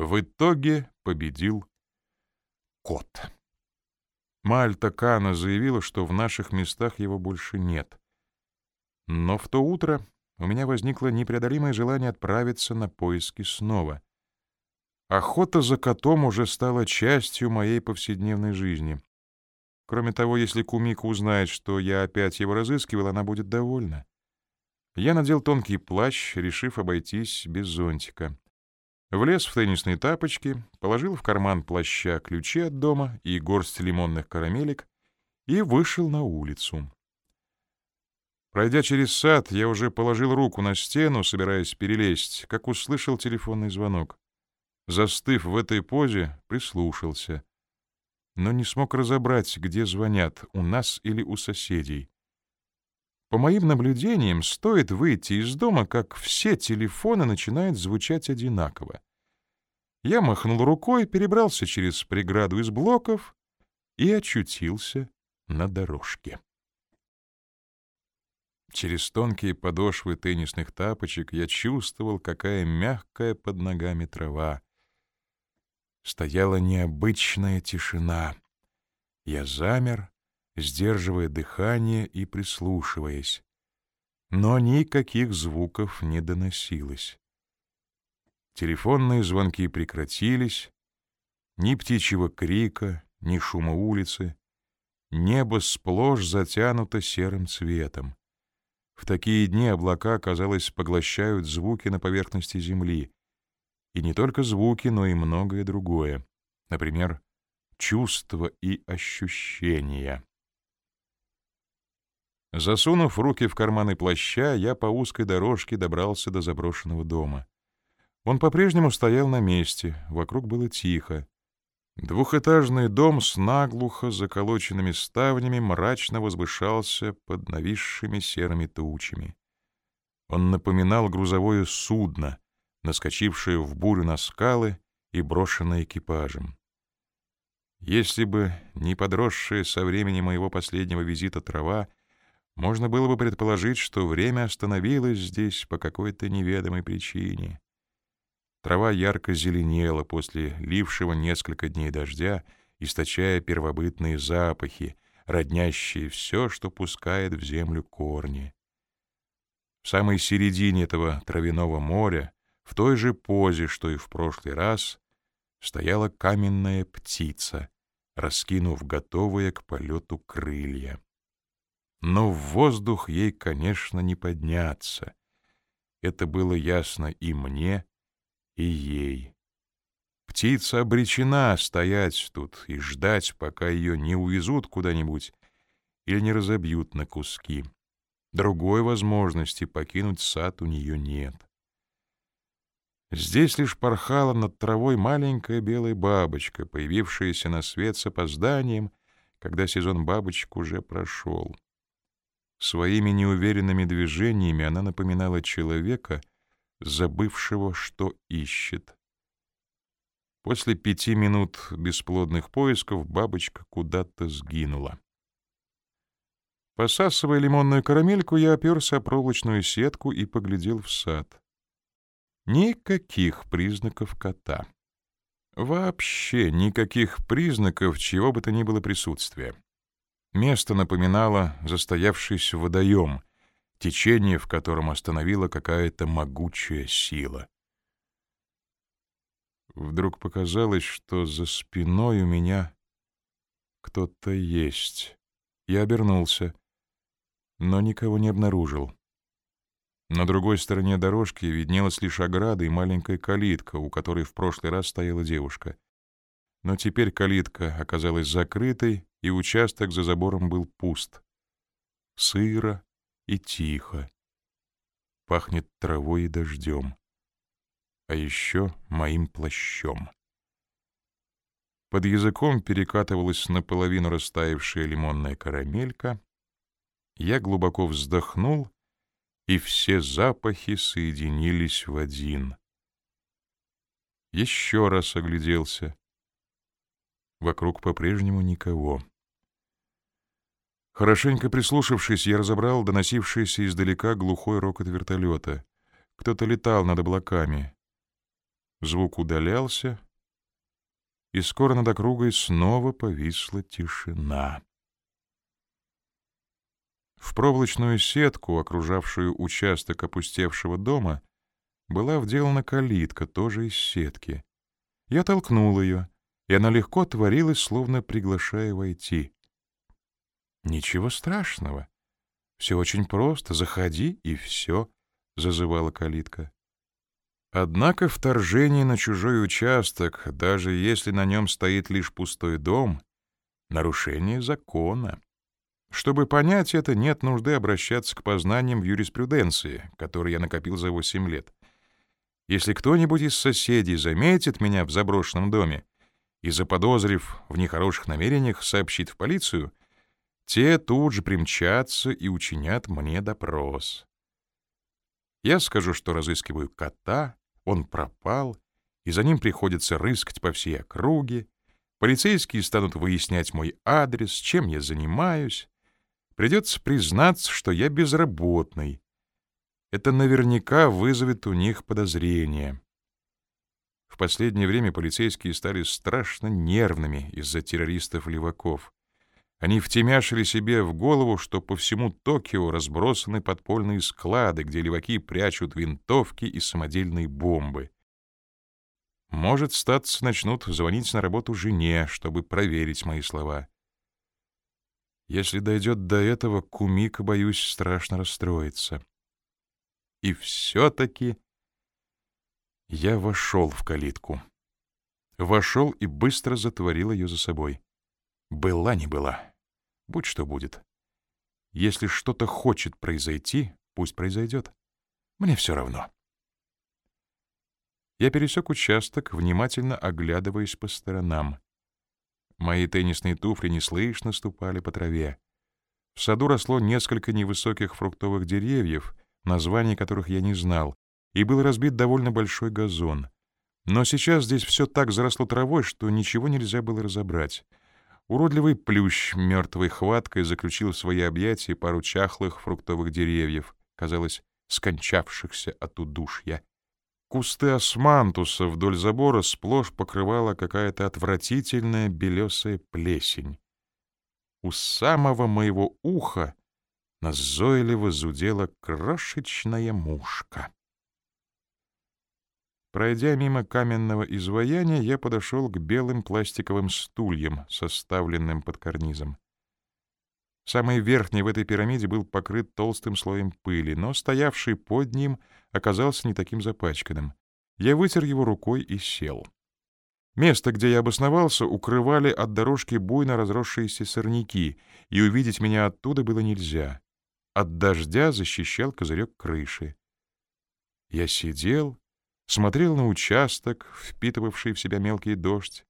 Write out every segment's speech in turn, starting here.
В итоге победил кот. Мальта Кана заявила, что в наших местах его больше нет. Но в то утро у меня возникло непреодолимое желание отправиться на поиски снова. Охота за котом уже стала частью моей повседневной жизни. Кроме того, если Кумика узнает, что я опять его разыскивал, она будет довольна. Я надел тонкий плащ, решив обойтись без зонтика. Влез в теннисные тапочки, положил в карман плаща ключи от дома и горсть лимонных карамелек и вышел на улицу. Пройдя через сад, я уже положил руку на стену, собираясь перелезть, как услышал телефонный звонок. Застыв в этой позе, прислушался, но не смог разобрать, где звонят, у нас или у соседей. По моим наблюдениям, стоит выйти из дома, как все телефоны начинают звучать одинаково. Я махнул рукой, перебрался через преграду из блоков и очутился на дорожке. Через тонкие подошвы теннисных тапочек я чувствовал, какая мягкая под ногами трава. Стояла необычная тишина. Я замер, сдерживая дыхание и прислушиваясь. Но никаких звуков не доносилось. Телефонные звонки прекратились, ни птичьего крика, ни шума улицы. Небо сплошь затянуто серым цветом. В такие дни облака, казалось, поглощают звуки на поверхности земли. И не только звуки, но и многое другое. Например, чувства и ощущения. Засунув руки в карманы плаща, я по узкой дорожке добрался до заброшенного дома. Он по-прежнему стоял на месте, вокруг было тихо. Двухэтажный дом с наглухо заколоченными ставнями мрачно возвышался под нависшими серыми тучами. Он напоминал грузовое судно, наскочившее в бурю на скалы и брошенное экипажем. Если бы не подросшая со времени моего последнего визита трава, можно было бы предположить, что время остановилось здесь по какой-то неведомой причине. Трава ярко зеленела после лившего несколько дней дождя, источая первобытные запахи, роднящие все, что пускает в землю корни. В самой середине этого травяного моря, в той же позе, что и в прошлый раз, стояла каменная птица, раскинув готовые к полету крылья. Но в воздух ей, конечно, не подняться. Это было ясно и мне, и ей. Птица обречена стоять тут и ждать, пока ее не увезут куда-нибудь или не разобьют на куски. Другой возможности покинуть сад у нее нет. Здесь лишь порхала над травой маленькая белая бабочка, появившаяся на свет с опозданием, когда сезон бабочек уже прошел. Своими неуверенными движениями она напоминала человека, забывшего, что ищет. После пяти минут бесплодных поисков бабочка куда-то сгинула. Посасывая лимонную карамельку, я оперся о проволочную сетку и поглядел в сад. Никаких признаков кота. Вообще никаких признаков чего бы то ни было присутствия. Место напоминало застоявшийся водоем, течение в котором остановила какая-то могучая сила. Вдруг показалось, что за спиной у меня кто-то есть. Я обернулся, но никого не обнаружил. На другой стороне дорожки виднелась лишь ограда и маленькая калитка, у которой в прошлый раз стояла девушка. Но теперь калитка оказалась закрытой, и участок за забором был пуст. Сыро и тихо. Пахнет травой и дождем. А еще моим плащом. Под языком перекатывалась наполовину растаявшая лимонная карамелька. Я глубоко вздохнул и все запахи соединились в один. Еще раз огляделся. Вокруг по-прежнему никого. Хорошенько прислушавшись, я разобрал доносившийся издалека глухой рокот вертолета. Кто-то летал над облаками. Звук удалялся, и скоро над округой снова повисла тишина. В проволочную сетку, окружавшую участок опустевшего дома, была вделана калитка, тоже из сетки. Я толкнул ее, и она легко отворилась, словно приглашая войти. «Ничего страшного. Все очень просто. Заходи, и все», — зазывала калитка. Однако вторжение на чужой участок, даже если на нем стоит лишь пустой дом, — нарушение закона. Чтобы понять это, нет нужды обращаться к познаниям в юриспруденции, которые я накопил за восемь лет. Если кто-нибудь из соседей заметит меня в заброшенном доме и, заподозрив в нехороших намерениях, сообщит в полицию, те тут же примчатся и учинят мне допрос. Я скажу, что разыскиваю кота, он пропал, и за ним приходится рыскать по всей округе. Полицейские станут выяснять мой адрес, чем я занимаюсь. Придется признаться, что я безработный. Это наверняка вызовет у них подозрения. В последнее время полицейские стали страшно нервными из-за террористов-леваков. Они втемяшили себе в голову, что по всему Токио разбросаны подпольные склады, где леваки прячут винтовки и самодельные бомбы. Может, статься начнут звонить на работу жене, чтобы проверить мои слова. Если дойдет до этого, Кумика, боюсь, страшно расстроится. И все-таки я вошел в калитку. Вошел и быстро затворил ее за собой. Была не была. Будь что будет. Если что-то хочет произойти, пусть произойдет. Мне все равно. Я пересек участок, внимательно оглядываясь по сторонам. Мои теннисные туфли неслышно ступали по траве. В саду росло несколько невысоких фруктовых деревьев, названий которых я не знал, и был разбит довольно большой газон. Но сейчас здесь все так заросло травой, что ничего нельзя было разобрать. Уродливый плющ мертвой хваткой заключил в свои объятия пару чахлых фруктовых деревьев, казалось, скончавшихся от удушья. Кусты османтуса вдоль забора сплошь покрывала какая-то отвратительная белесая плесень. У самого моего уха назойливо зудела крошечная мушка. Пройдя мимо каменного изваяния, я подошел к белым пластиковым стульям, составленным под карнизом. Самый верхний в этой пирамиде был покрыт толстым слоем пыли, но стоявший под ним оказался не таким запачканным. Я вытер его рукой и сел. Место, где я обосновался, укрывали от дорожки буйно разросшиеся сорняки, и увидеть меня оттуда было нельзя. От дождя защищал козырек крыши. Я сидел, смотрел на участок, впитывавший в себя мелкий дождь,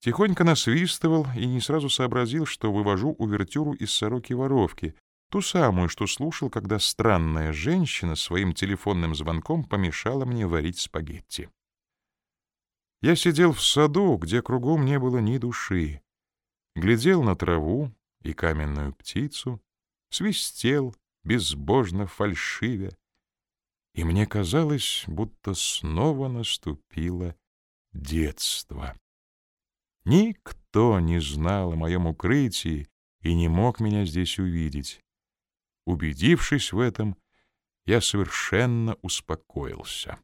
тихонько насвистывал и не сразу сообразил, что вывожу увертюру из «Сороки-воровки», ту самую, что слушал, когда странная женщина своим телефонным звонком помешала мне варить спагетти. Я сидел в саду, где кругом не было ни души, глядел на траву и каменную птицу, свистел, безбожно фальшивя, и мне казалось, будто снова наступило детство. Никто не знал о моем укрытии и не мог меня здесь увидеть. Убедившись в этом, я совершенно успокоился.